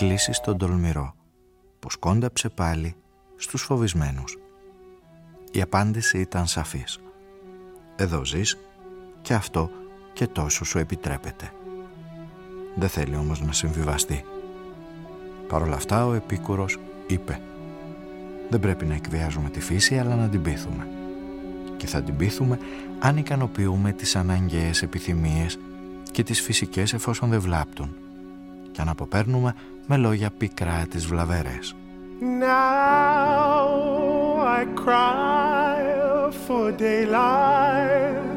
κλείσει στον τολμηρό που σκόνταψε πάλι στους φοβισμένους. Η απάντηση ήταν σαφής. Εδώ ζεις και αυτό και τόσο σου επιτρέπεται. Δεν θέλει όμως να συμβιβαστεί. Παρ' όλα αυτά ο Επίκουρος είπε «Δεν πρέπει να εκβιάζουμε τη φύση αλλά να την πείθουμε. Και θα την πείθουμε αν ικανοποιούμε τις αναγκαίες επιθυμίες και τις φυσικές εφόσον δεν βλάπτουν και αν αποπέρνουμε με λόγια πικρά τις βλαβέρες. Now I cry for daylight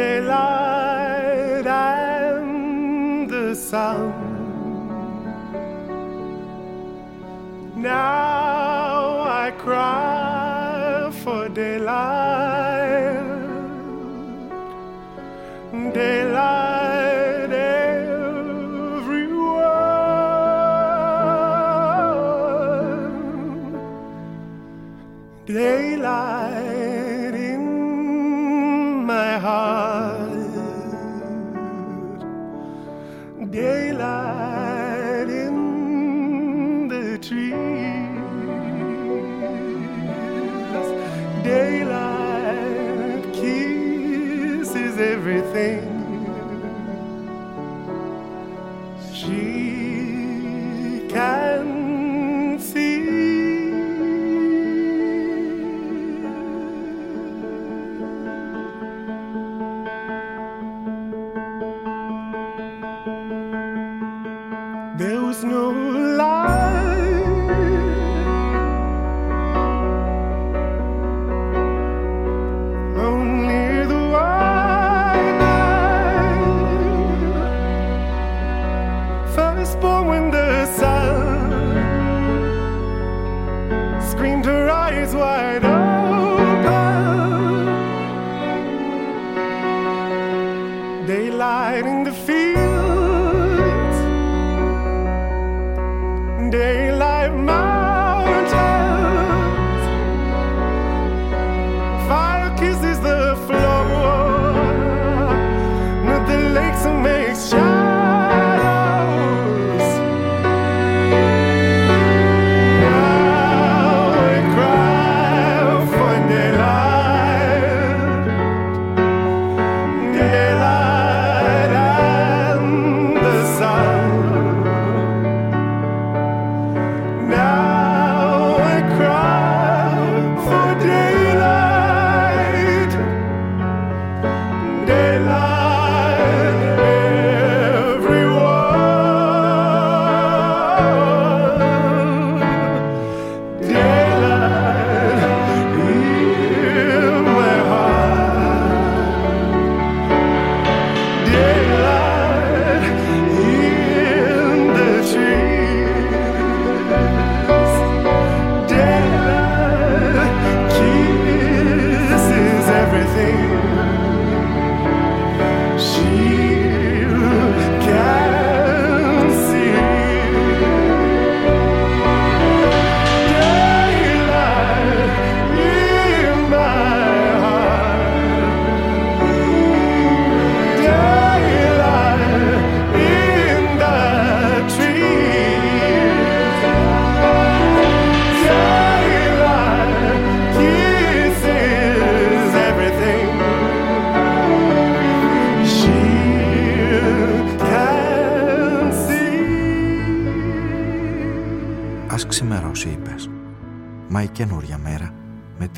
Daylight and the sun Now I cry for daylight Daylight daylight in my heart, daylight in the trees, daylight kisses everything.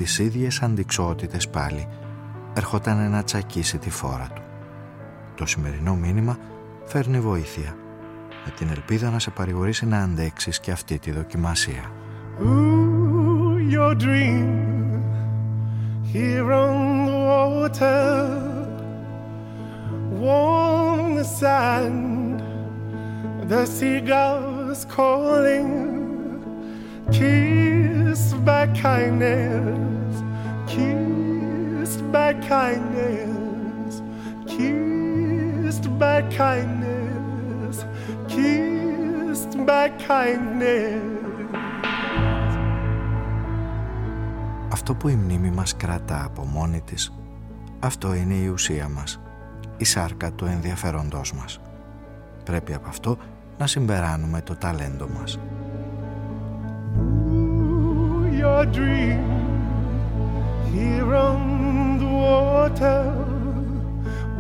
Τις ίδιες αντικσότητες πάλι ερχόταν να τσακίσει τη φόρα του. Το σημερινό μήνυμα φέρνει βοήθεια με την ελπίδα να σε παρηγορήσει να αντέξεις και αυτή τη δοκιμασία. Ooh, your dream here on the water, warm the sand, the seagulls calling, kissed by kindness, kissed by kindness, kissed by kindness, kissed by kindness. Αυτό που η μνήμη μας κρατά από μόνη της, αυτό είναι η ουσία μας, η σάρκα του ενδιαφέροντός μας. Πρέπει από αυτό να συμπεράνουμε το ταλέντο μας. your dream here on the water,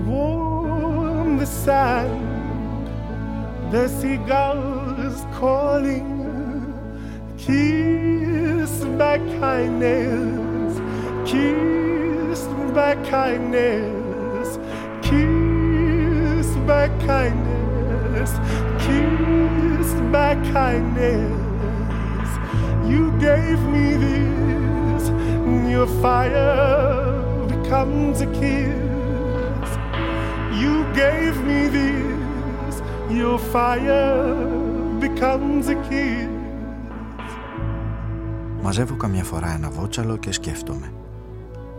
warm the sand, the seagulls calling, kissed by kindness, kissed by kindness, kissed by kindness, kissed by kindness. You gave me this, your fire becomes a kiss. You gave me this, your fire becomes a kiss. Μαζεύω καμιά φορά ένα βότσαλο και σκέφτομαι.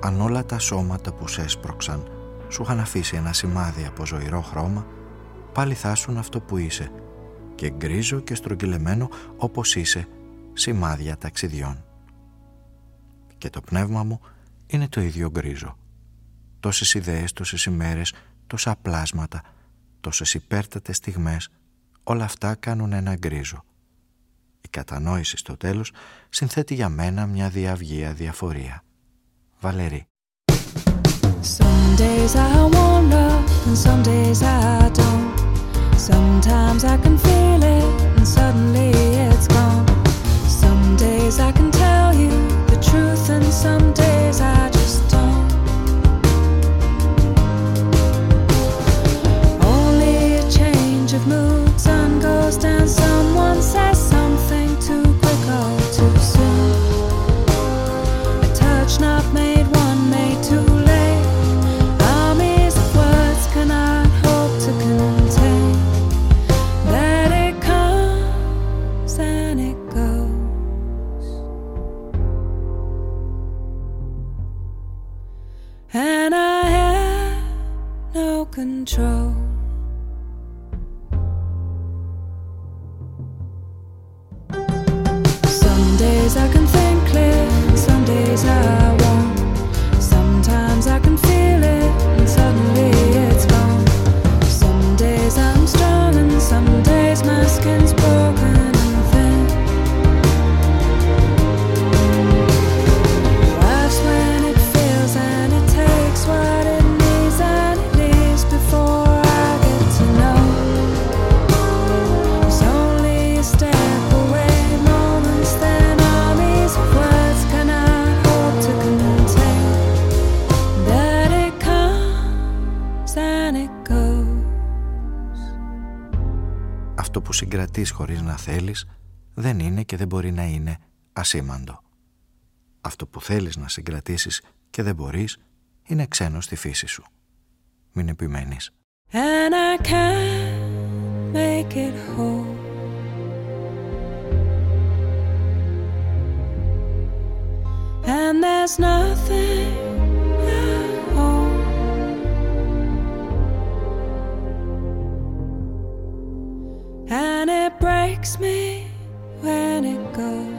Αν όλα τα σώματα που σε έσπρωξαν σου είχαν αφήσει ένα σημάδι από ζωηρό χρώμα, πάλι θα ήσουν αυτό που είσαι και γκρίζο και στρογγυλεμένο όπως είσαι σημάδια ταξιδιών. Και το πνεύμα μου είναι το ίδιο γκρίζο. Τόσες ιδέες, τόσες ημέρες, τόσα πλάσματα, τόσες υπέρτατες στιγμές, όλα αυτά κάνουν ένα γκρίζο. Η κατανόηση στο τέλος συνθέτει για μένα μια διαυγία διαφορία. Βαλερή. Some days I wonder and some days I don't. Sometimes I can feel it and suddenly it's gone. Some days I can tell you the truth and some days I Αυτό που συγκρατείς χωρίς να θέλεις δεν είναι και δεν μπορεί να είναι ασήμαντο. Αυτό που θέλεις να συγκρατήσεις και δεν μπορείς είναι ξένος στη φύση σου. Μην επιμένεις. And I can't make it whole. And there's nothing breaks me when it goes.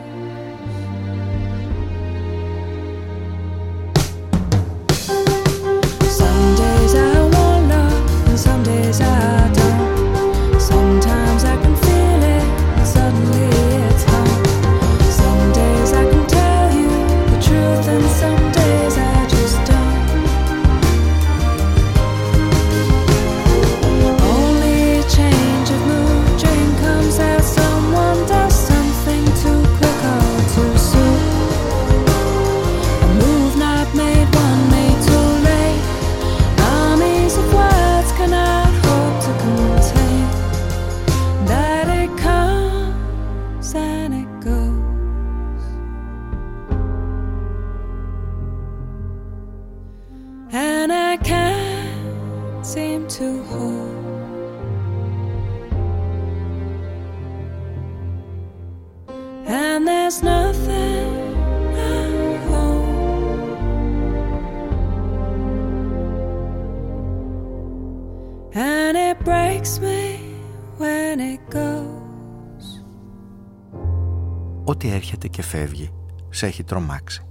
Έρχεται και φεύγει, σε έχει τρομάξει.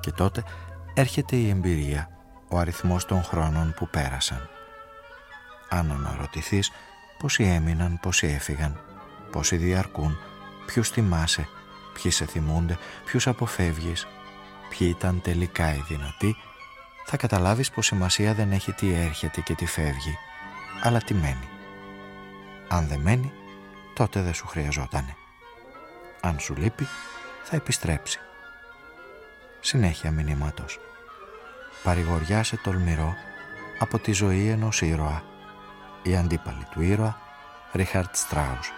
Και τότε έρχεται η εμπειρία, ο αριθμός των χρόνων που πέρασαν. Αν αναρωτηθείς πόσοι έμειναν, πόσοι έφυγαν, πόσοι διαρκούν, ποιους θυμάσαι, ποιοι σε θυμούνται, ποιους αποφεύγεις, ποιοι ήταν τελικά οι δυνατοί, θα καταλάβεις πως σημασία δεν έχει τι έρχεται και τι φεύγει, αλλά τι μένει. Αν δεν μένει, τότε δεν σου χρειαζότανε. Αν σου λείπει, θα επιστρέψει. Συνέχεια μηνύματος. Παρηγοριά σε τολμηρό από τη ζωή ενός ήρωα. Η αντίπαλη του ήρωα, Ρίχαρτ Στράους.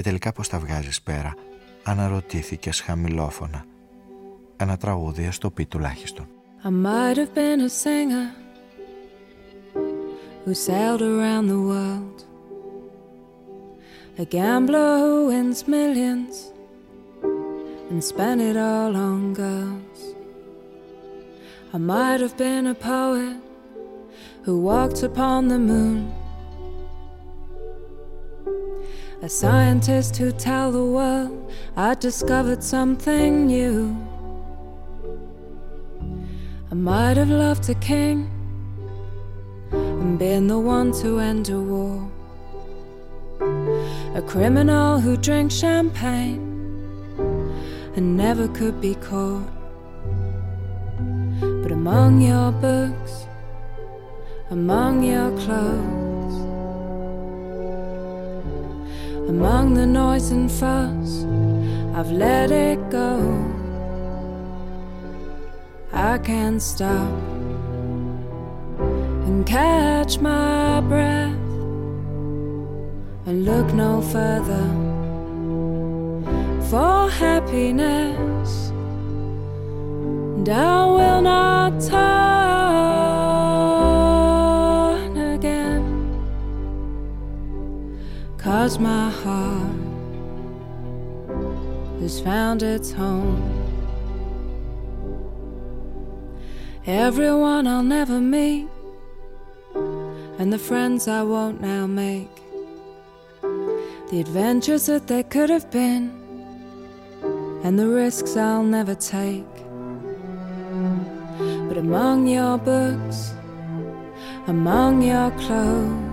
Και τελικά πώς τα βγάζεις πέρα, αναρωτήθηκες χαμηλόφωνα. Ένα τραγούδι, ας το πει τουλάχιστον. I might have been a singer who sailed around the world. A gambler who wins millions and spent it all on girls. I might have been a poet who walked upon the moon. A scientist who tell the world I discovered something new. I might have loved a king and been the one to end a war. A criminal who drank champagne and never could be caught. But among your books, among your clothes, among the noise and fuss, I've let it go. I can't stop and catch my breath and look no further for happiness. And I will not turn Cause my heart has found its home. Everyone I'll never meet, and the friends I won't now make. The adventures that there could have been, and the risks I'll never take. But among your books, among your clothes,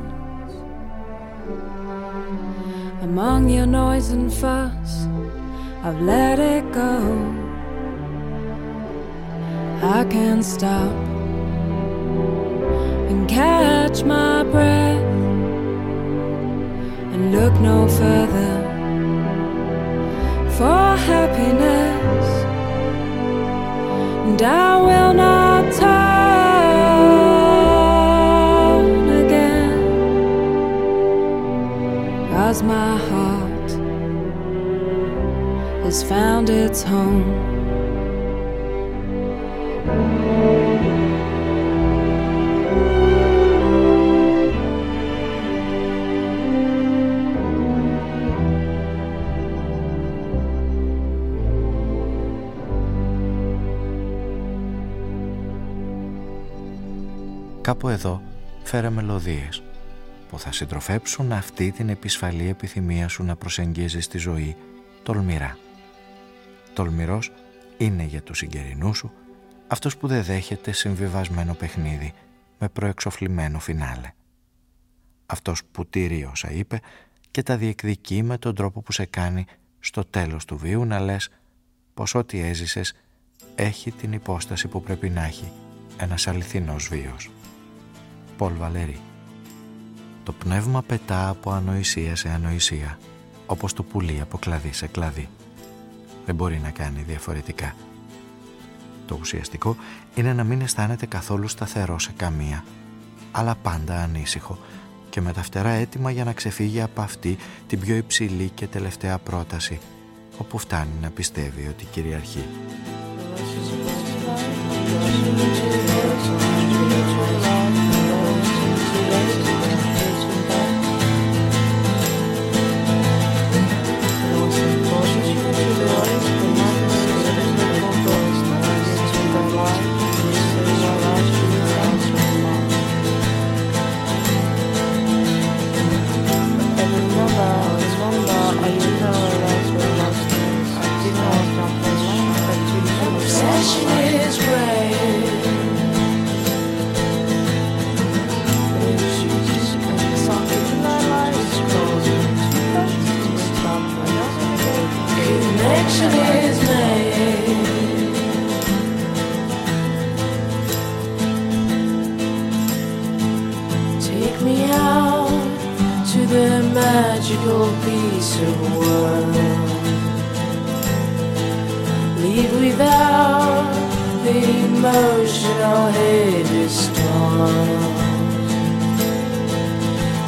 among your noise and fuss, I've let it go. I can't stop and catch my breath and look no further for happiness. And I will not cause my heart has found its home. Κάπου εδώ φέρε μελωδίες που θα συντροφέψουν αυτή την επισφαλή επιθυμία σου να προσεγγίζεις τη ζωή τολμηρά. Τολμηρός είναι για τους συγκερινού σου αυτός που δεν δέχεται συμβιβασμένο παιχνίδι με προεξοφλημένο φινάλε. Αυτός που τηρεί όσα είπε και τα διεκδικεί με τον τρόπο που σε κάνει στο τέλος του βίου να λες πως ό,τι έζησες έχει την υπόσταση που πρέπει να έχει ένας αληθινός βίος. Πολ Βαλερή Το πνεύμα πετά από ανοησία σε ανοησία όπως το πουλί από κλαδί σε κλαδί. Δεν μπορεί να κάνει διαφορετικά. Το ουσιαστικό είναι να μην αισθάνεται καθόλου σταθερό σε καμία, αλλά πάντα ανήσυχο και με τα φτερά έτοιμα για να ξεφύγει από αυτή την πιο υψηλή και τελευταία πρόταση, όπου φτάνει να πιστεύει ότι κυριαρχεί.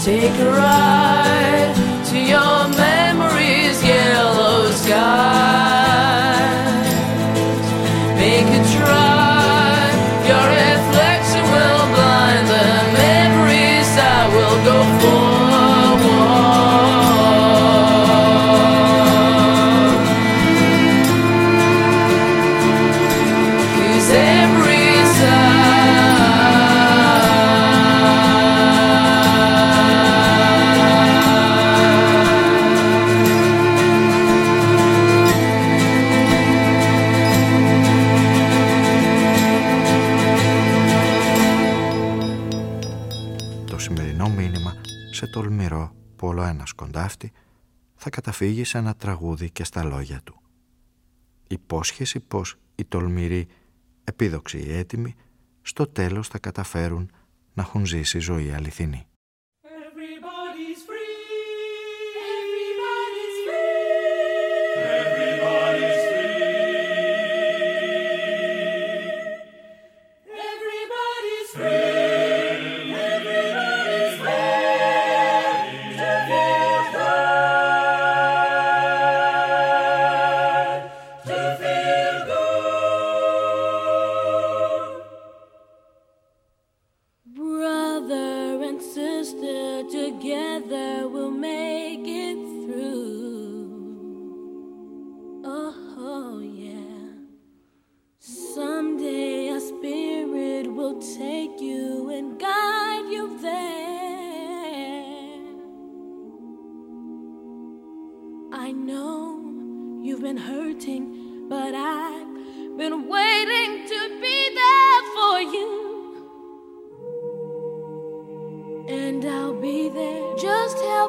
Take a ride to your καταφύγει σε ένα τραγούδι και στα λόγια του. Υπόσχεση πως οι τολμηροί, επίδοξοι ή έτοιμοι, στο τέλος θα καταφέρουν να έχουν ζήσει ζωή αληθινή.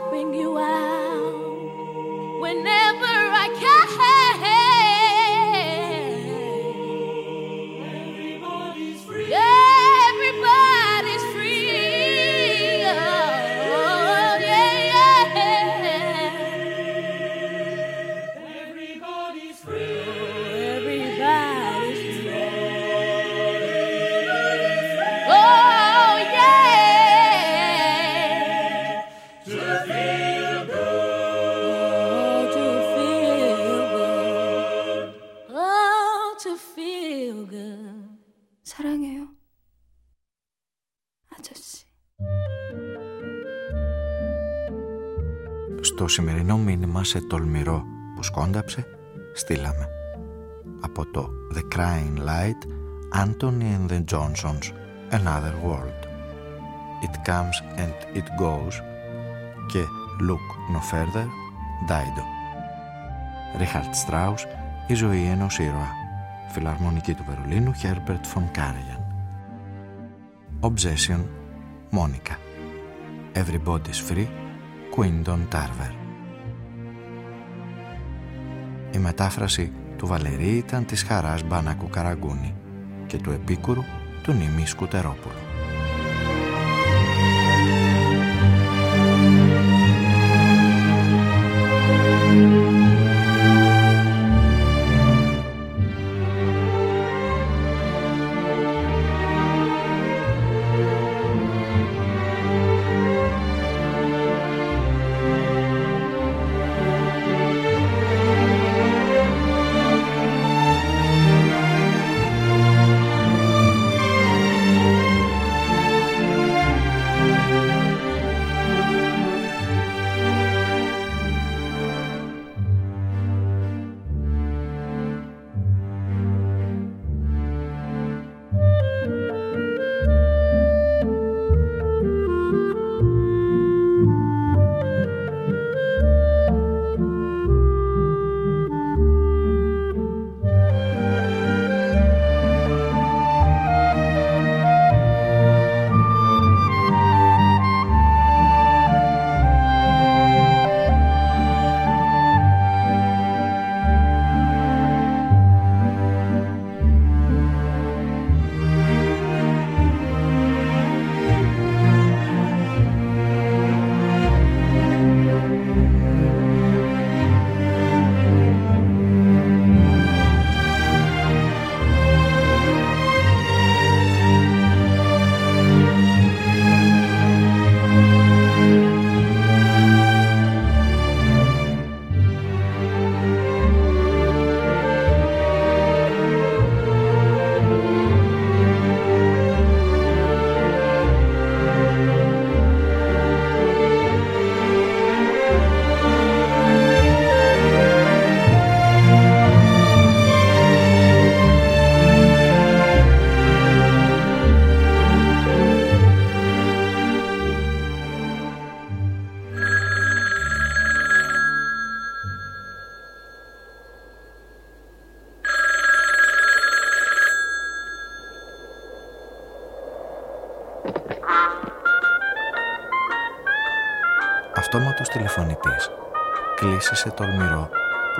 Στο σημερινό μήνυμα σε τολμηρό που σκόνταψε, στείλαμε. Από το The Crying Light, Anthony and the Johnsons, Another World. It Comes and It Goes και Look No Further, Dido. Richard Strauss, Η ζωή ενός ήρωα. Φιλαρμονική του Βερολίνου, Herbert von Karajan. Obsession, Μόνικα. Everybody's Free, Quinton Tarver. Η μετάφραση του Βαλερή ήταν της χαράς Μπάνακου Καραγκούνη και του επίκουρου του Νιμή Σκουτερόπουλου.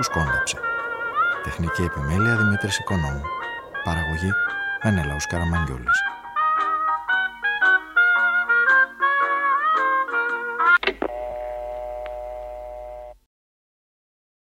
Που σκόνταψε. Τεχνική επιμέλεια Δημήτρης Οικονόμου. Παραγωγή Μενέλαους Καραμαγγιούλης.